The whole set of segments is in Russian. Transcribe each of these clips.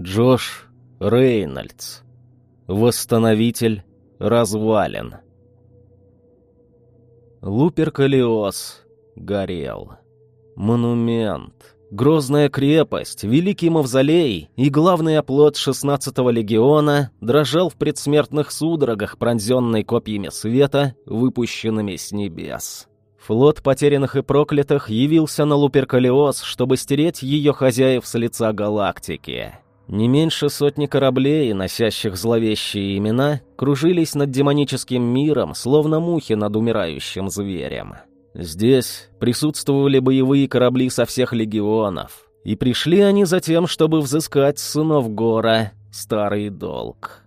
Джош Рейнольдс. Восстановитель развалин. Луперкалиоз горел. Монумент. Грозная крепость, великий мавзолей и главный оплот 16-го легиона дрожал в предсмертных судорогах, пронзенный копьями света, выпущенными с небес. Флот потерянных и проклятых явился на Луперкалиоз, чтобы стереть ее хозяев с лица галактики. Не меньше сотни кораблей, носящих зловещие имена, кружились над демоническим миром, словно мухи над умирающим зверем. Здесь присутствовали боевые корабли со всех легионов, и пришли они за тем, чтобы взыскать сынов Гора старый долг.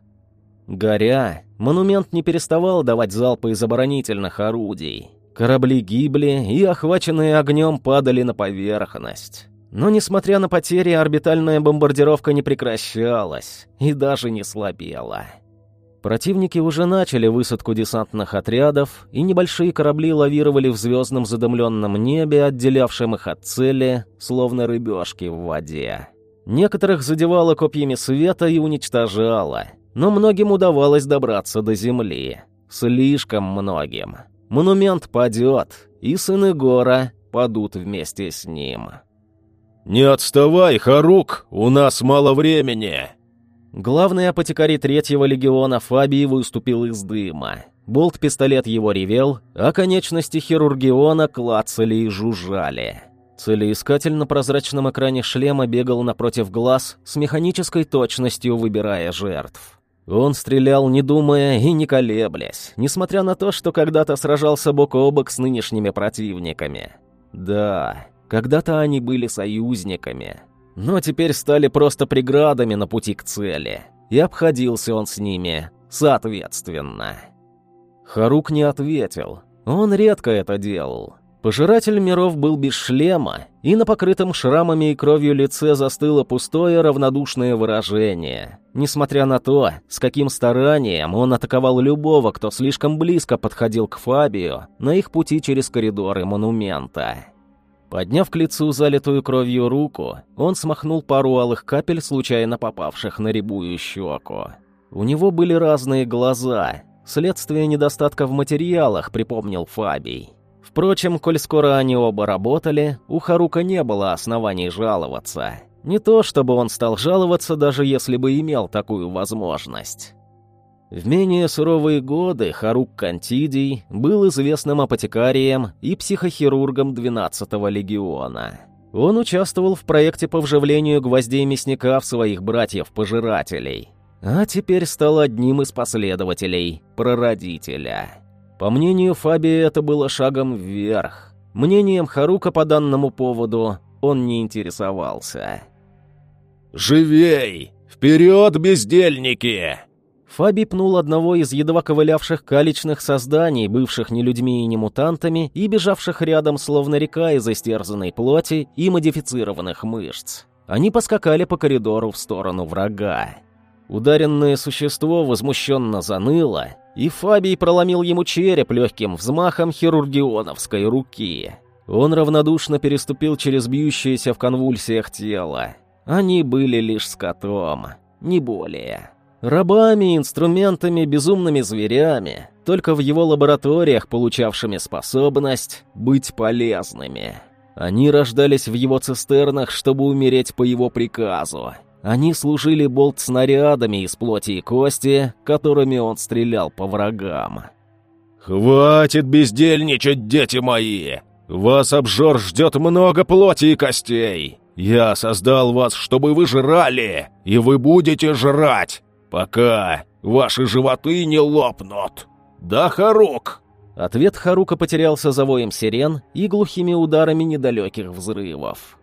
Горя, монумент не переставал давать залпы из оборонительных орудий. Корабли гибли и, охваченные огнем, падали на поверхность. Но, несмотря на потери, орбитальная бомбардировка не прекращалась и даже не слабела. Противники уже начали высадку десантных отрядов, и небольшие корабли лавировали в звездном задымленном небе, отделявшем их от цели, словно рыбешки в воде. Некоторых задевало копьями света и уничтожало, но многим удавалось добраться до земли. Слишком многим. Монумент падет, и сыны Гора падут вместе с ним. «Не отставай, Харук, у нас мало времени!» Главный апотекарий третьего легиона Фабий выступил из дыма. Болт-пистолет его ревел, а конечности хирургиона клацали и жужжали. Целеискатель на прозрачном экране шлема бегал напротив глаз с механической точностью, выбирая жертв. Он стрелял, не думая и не колеблясь, несмотря на то, что когда-то сражался бок о бок с нынешними противниками. Да, когда-то они были союзниками, но теперь стали просто преградами на пути к цели, и обходился он с ними соответственно. Харук не ответил. Он редко это делал. Пожиратель миров был без шлема, и на покрытом шрамами и кровью лице застыло пустое равнодушное выражение. Несмотря на то, с каким старанием он атаковал любого, кто слишком близко подходил к Фабию на их пути через коридоры монумента. Подняв к лицу залитую кровью руку, он смахнул пару алых капель, случайно попавших на рябую щеку. У него были разные глаза. Следствие недостатка в материалах, припомнил Фабий. Впрочем, коль скоро они оба работали, у Харука не было оснований жаловаться. Не то, чтобы он стал жаловаться, даже если бы имел такую возможность. В менее суровые годы Харук Кантидий был известным апотекарием и психохирургом 12-го легиона. Он участвовал в проекте по вживлению гвоздей мясника в своих братьев-пожирателей, а теперь стал одним из последователей прародителя. По мнению Фаби, это было шагом вверх. Мнением Харука по данному поводу он не интересовался. «Живей! Вперед, бездельники!» Фаби пнул одного из едва ковылявших каличных созданий, бывших не людьми и не мутантами, и бежавших рядом, словно река из истерзанной плоти и модифицированных мышц. Они поскакали по коридору в сторону врага. Ударенное существо возмущенно заныло, и Фабий проломил ему череп легким взмахом хирургионовской руки. Он равнодушно переступил через бьющееся в конвульсиях тело. Они были лишь скотом, не более. Рабами, инструментами, безумными зверями, только в его лабораториях получавшими способность быть полезными. Они рождались в его цистернах, чтобы умереть по его приказу. Они служили болт-снарядами из плоти и кости, которыми он стрелял по врагам. «Хватит бездельничать, дети мои! Вас обжор ждет много плоти и костей! Я создал вас, чтобы вы жрали, и вы будете жрать! «Пока ваши животы не лопнут! Да, Харук?» Ответ Харука потерялся за воем сирен и глухими ударами недалеких взрывов.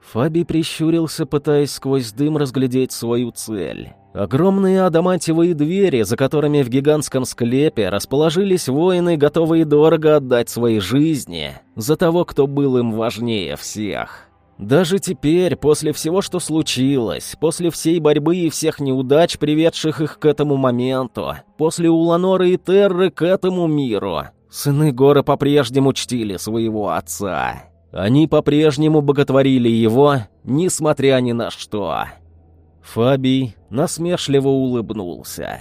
Фаби прищурился, пытаясь сквозь дым разглядеть свою цель. Огромные адамантиевые двери, за которыми в гигантском склепе расположились воины, готовые дорого отдать свои жизни за того, кто был им важнее всех. Даже теперь, после всего, что случилось, после всей борьбы и всех неудач, приведших их к этому моменту, после Уланора и Терры к этому миру, сыны Гора по-прежнему чтили своего отца. Они по-прежнему боготворили его, несмотря ни на что. Фабий насмешливо улыбнулся.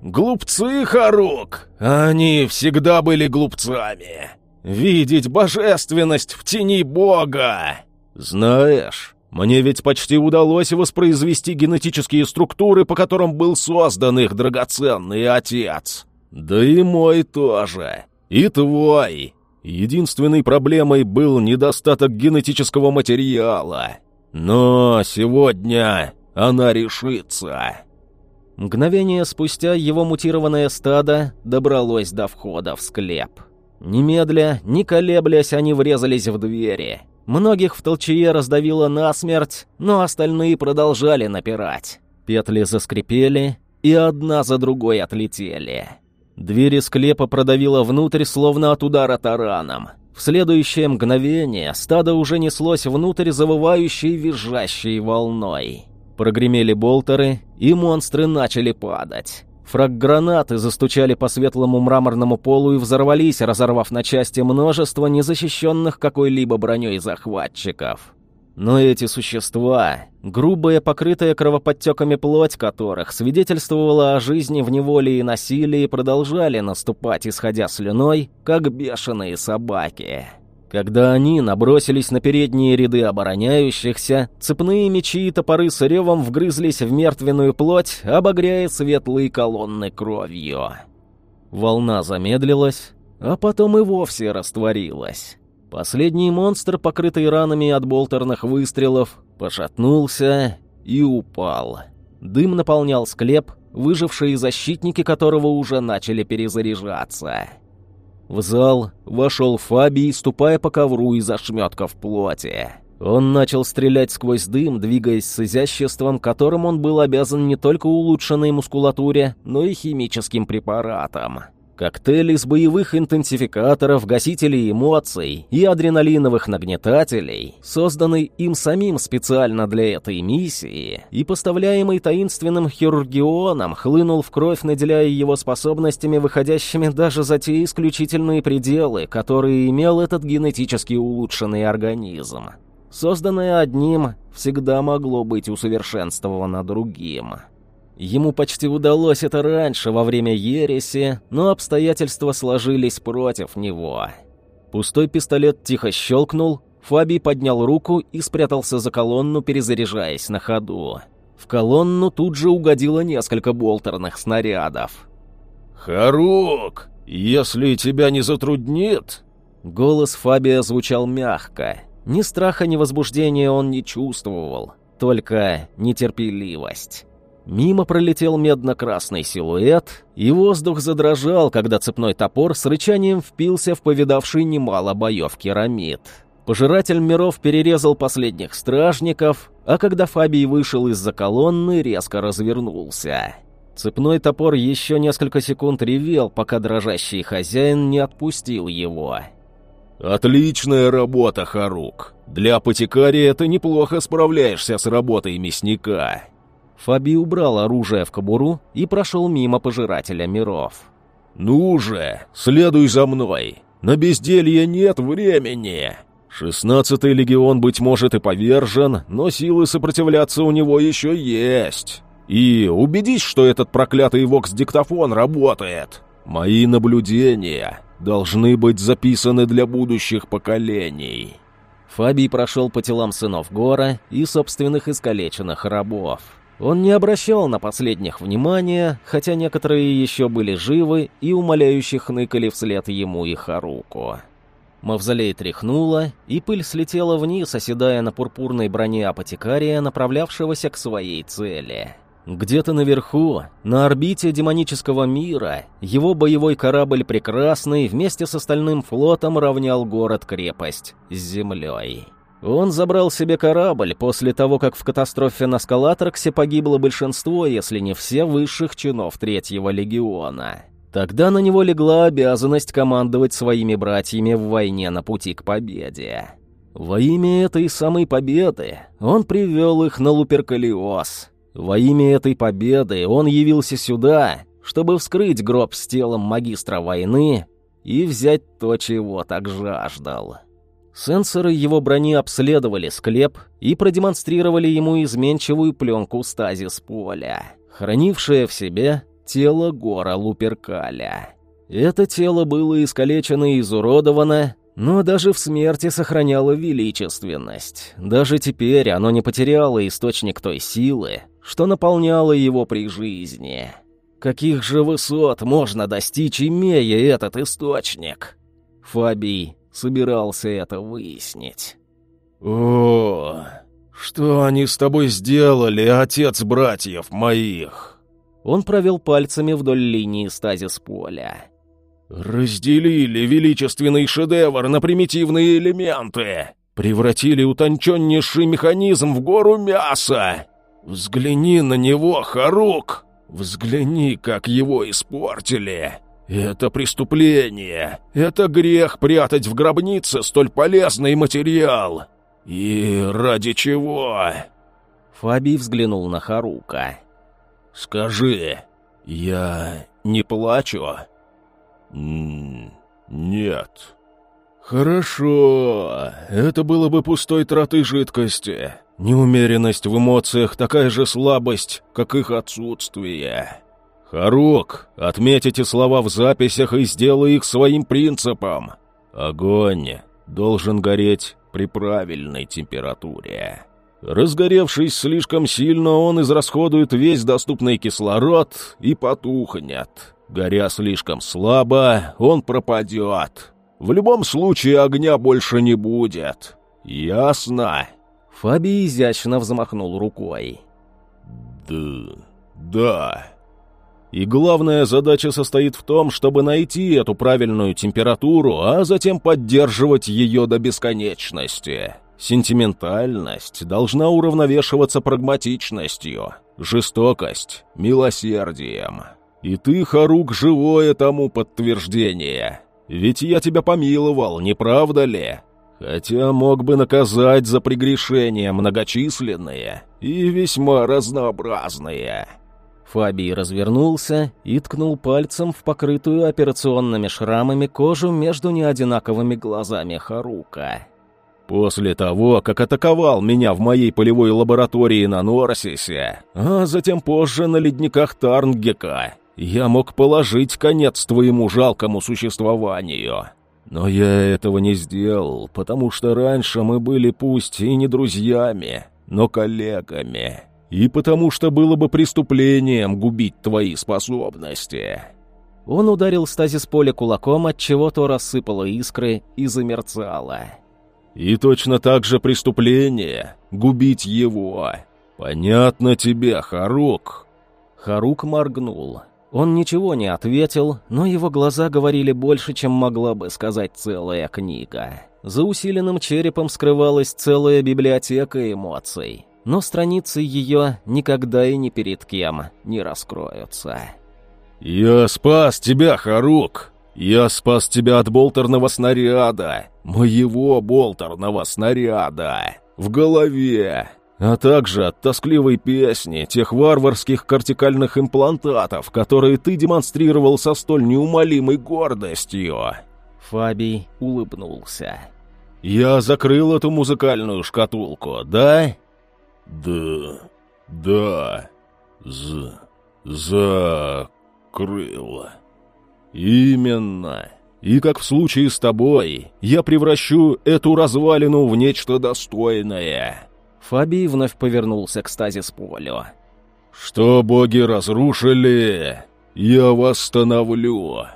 «Глупцы, Харук! Они всегда были глупцами! Видеть божественность в тени Бога! Знаешь, мне ведь почти удалось воспроизвести генетические структуры, по которым был создан их драгоценный отец. Да и мой тоже. И твой. Единственной проблемой был недостаток генетического материала. Но сегодня она решится. Мгновение спустя его мутированное стадо добралось до входа в склеп. Немедля, не колеблясь, они врезались в двери. Многих в толчее раздавило насмерть, но остальные продолжали напирать. Петли заскрипели, и одна за другой отлетели. Двери склепа продавило внутрь, словно от удара тараном. В следующее мгновение стадо уже неслось внутрь завывающей визжащей волной. Прогремели болтеры, и монстры начали падать. Фраг-гранаты застучали по светлому мраморному полу и взорвались, разорвав на части множество незащищенных какой-либо броней захватчиков. Но эти существа, грубая, покрытая кровоподтеками плоть которых свидетельствовала о жизни в неволе и насилии, продолжали наступать, исходя слюной, как бешеные собаки. Когда они набросились на передние ряды обороняющихся, цепные мечи и топоры с ревом вгрызлись в мертвенную плоть, обогряя светлые колонны кровью. Волна замедлилась, а потом и вовсе растворилась. Последний монстр, покрытый ранами от болтерных выстрелов, пошатнулся и упал. Дым наполнял склеп, выжившие защитники которого уже начали перезаряжаться. В зал вошел Фабий, ступая по ковру из ошметков плоти. Он начал стрелять сквозь дым, двигаясь с изяществом, которым он был обязан не только улучшенной мускулатуре, но и химическим препаратом. Коктейль из боевых интенсификаторов, гасителей эмоций и адреналиновых нагнетателей, созданный им самим специально для этой миссии и поставляемый таинственным хирургионом, хлынул в кровь, наделяя его способностями, выходящими даже за те исключительные пределы, которые имел этот генетически улучшенный организм. Созданное одним всегда могло быть усовершенствовано другим. Ему почти удалось это раньше, во время ереси, но обстоятельства сложились против него. Пустой пистолет тихо щелкнул, Фаби поднял руку и спрятался за колонну, перезаряжаясь на ходу. В колонну тут же угодило несколько болтерных снарядов. «Харук, если тебя не затруднит...» Голос Фабия звучал мягко. Ни страха, ни возбуждения он не чувствовал, только нетерпеливость. Мимо пролетел медно-красный силуэт, и воздух задрожал, когда цепной топор с рычанием впился в повидавший немало боев керамид. Пожиратель миров перерезал последних стражников, а когда Фабий вышел из-за колонны, резко развернулся. Цепной топор еще несколько секунд ревел, пока дрожащий хозяин не отпустил его. «Отличная работа, Харук. Для апотекария ты неплохо справляешься с работой мясника». Фаби убрал оружие в кобуру и прошел мимо пожирателя миров. «Ну же, следуй за мной. На безделье нет времени. Шестнадцатый легион, быть может, и повержен, но силы сопротивляться у него еще есть. И убедись, что этот проклятый вокс-диктофон работает. Мои наблюдения должны быть записаны для будущих поколений». Фабий прошел по телам сынов Гора и собственных искалеченных рабов. Он не обращал на последних внимания, хотя некоторые еще были живы и умоляющих ныкали вслед ему и Харуку. Мавзолей тряхнуло, и пыль слетела вниз, оседая на пурпурной броне апотекария, направлявшегося к своей цели. Где-то наверху, на орбите демонического мира, его боевой корабль «Прекрасный» вместе с остальным флотом равнял город-крепость с землей. Он забрал себе корабль после того, как в катастрофе на Скалатраксе погибло большинство, если не все высших чинов Третьего легиона. Тогда на него легла обязанность командовать своими братьями в войне на пути к победе. Во имя этой самой победы он привел их на Луперкалиос. Во имя этой победы он явился сюда, чтобы вскрыть гроб с телом магистра войны и взять то, чего так жаждал. Сенсоры его брони обследовали склеп и продемонстрировали ему изменчивую пленку стазис поля, хранившее в себе тело гора Луперкаля. Это тело было искалечено и изуродовано, но даже в смерти сохраняло величественность. Даже теперь оно не потеряло источник той силы, что наполняло его при жизни. Каких же высот можно достичь, имея этот источник? Фабий собирался это выяснить. «О, что они с тобой сделали, отец братьев моих?» Он провел пальцами вдоль линии стазис поля. «Разделили величественный шедевр на примитивные элементы, превратили утонченнейший механизм в гору мяса. Взгляни на него, Харук, взгляни, как его испортили. Это преступление, это грех прятать в гробнице столь полезный материал. И ради чего?» Фабий взглянул на Харука. «Скажи, я не плачу?» «Нет». «Хорошо. Это было бы пустой траты жидкости. Неумеренность в эмоциях такая же слабость, как их отсутствие. Харук, отметь эти слова в записях и сделай их своим принципом. Огонь должен гореть при правильной температуре». Разгоревшись слишком сильно, он израсходует весь доступный кислород и потухнет. Горя слишком слабо, он пропадет. В любом случае огня больше не будет. Ясно?» Фаби изящно взмахнул рукой. «Да... да...» И главная задача состоит в том, чтобы найти эту правильную температуру, а затем поддерживать ее до бесконечности. Сентиментальность должна уравновешиваться прагматичностью, жестокость — милосердием. И ты, Харук, живое тому подтверждение. Ведь я тебя помиловал, не правда ли? Хотя мог бы наказать за прегрешения многочисленные и весьма разнообразные». Фабий развернулся и ткнул пальцем в покрытую операционными шрамами кожу между неодинаковыми глазами Харука. После того, как атаковал меня в моей полевой лаборатории на Норсисе, а затем позже на ледниках Тарнгека, я мог положить конец твоему жалкому существованию. Но я этого не сделал, потому что раньше мы были пусть и не друзьями, но коллегами. И потому что было бы преступлением губить твои способности». Он ударил стазис поля кулаком, от чего то рассыпало искры и замерцало. И точно так же преступление — губить его. Понятно тебе, Харук?» Харук моргнул. Он ничего не ответил, но его глаза говорили больше, чем могла бы сказать целая книга. За усиленным черепом скрывалась целая библиотека эмоций, но страницы ее никогда и ни перед кем не раскроются. «Я спас тебя, Харук!» «Я спас тебя от болтерного снаряда, моего болтерного снаряда, в голове, а также от тоскливой песни тех варварских кортикальных имплантатов, которые ты демонстрировал со столь неумолимой гордостью». Фабий улыбнулся. «Я закрыл эту музыкальную шкатулку, да?» «Да, да, з... закрыл». «Именно. И как в случае с тобой, я превращу эту развалину в нечто достойное». Фабий вновь повернулся к стазис полю. «Что боги разрушили, я восстановлю».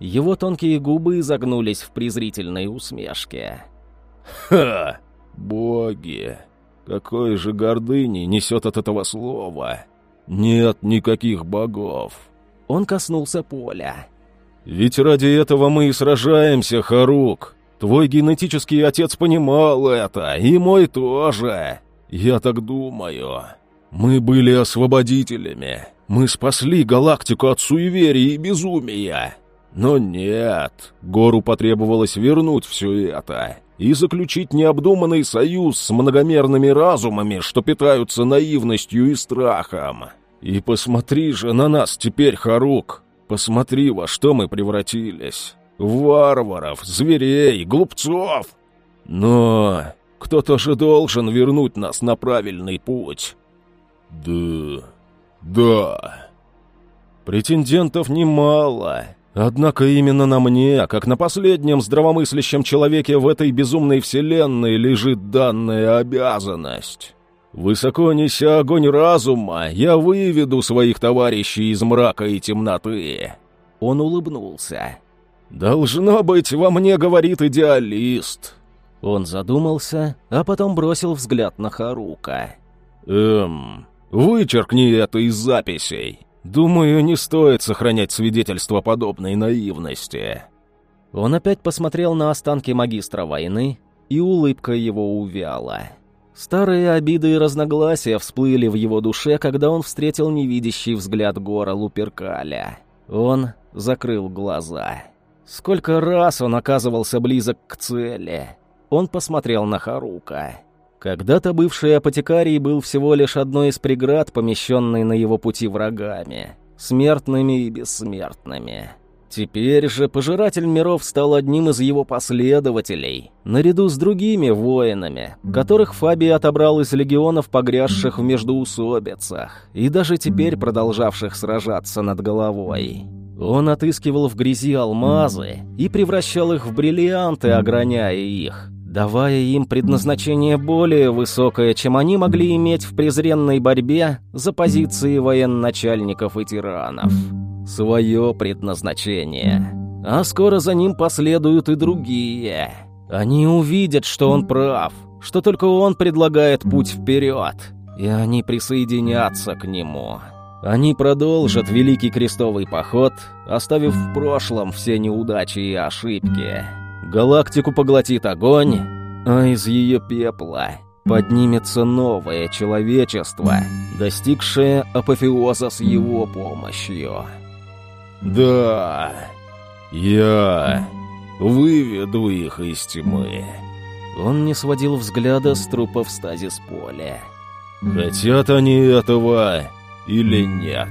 Его тонкие губы изогнулись в презрительной усмешке. «Ха! Боги! Какой же гордыни несет от этого слова! Нет никаких богов!» Он коснулся поля. Ведь ради этого мы и сражаемся, Харук. Твой генетический отец понимал это, и мой тоже. Я так думаю. Мы были освободителями. Мы спасли галактику от суеверий и безумия. Но нет, Гору потребовалось вернуть все это и заключить необдуманный союз с многомерными разумами, что питаются наивностью и страхом. И посмотри же на нас теперь, Харук. Посмотри, во что мы превратились. Варваров, зверей, глупцов. Но кто-то же должен вернуть нас на правильный путь. Да, да. Претендентов немало. Однако именно на мне, как на последнем здравомыслящем человеке в этой безумной вселенной, лежит данная обязанность. Высоко неся огонь разума, я выведу своих товарищей из мрака и темноты. Он улыбнулся. «Должно быть, во мне говорит идеалист». Он задумался, а потом бросил взгляд на Харука. «Эм, вычеркни это из записей. Думаю, не стоит сохранять свидетельство подобной наивности». Он опять посмотрел на останки магистра войны, и улыбка его увяла. Старые обиды и разногласия всплыли в его душе, когда он встретил невидящий взгляд гора Луперкаля. Он закрыл глаза. Сколько раз он оказывался близок к цели. Он посмотрел на Харука. Когда-то бывший апотекарий был всего лишь одной из преград, помещенной на его пути врагами, смертными и бессмертными. Теперь же Пожиратель миров стал одним из его последователей, наряду с другими воинами, которых Фабий отобрал из легионов, погрязших в междоусобицах, и даже теперь продолжавших сражаться над головой. Он отыскивал в грязи алмазы и превращал их в бриллианты, ограняя их, давая им предназначение более высокое, чем они могли иметь в презренной борьбе за позиции военачальников и тиранов. Свое предназначение. А скоро за ним последуют и другие. Они увидят, что он прав, что только он предлагает путь вперед, и они присоединятся к нему. Они продолжат Великий Крестовый Поход, оставив в прошлом все неудачи и ошибки. Галактику поглотит огонь, а из ее пепла поднимется новое человечество, достигшее апофеоза с его помощью. «Да, я выведу их из тьмы». Он не сводил взгляда с трупов стазис поля. «Хотят они этого или нет?»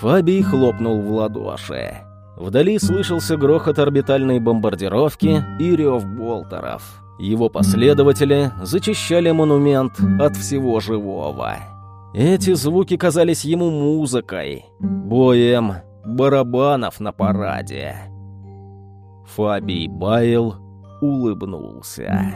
Фабий хлопнул в ладоши. Вдали слышался грохот орбитальной бомбардировки и рев болтеров. Его последователи зачищали монумент от всего живого. Эти звуки казались ему музыкой, боем барабанов на параде. Фабий Байл улыбнулся.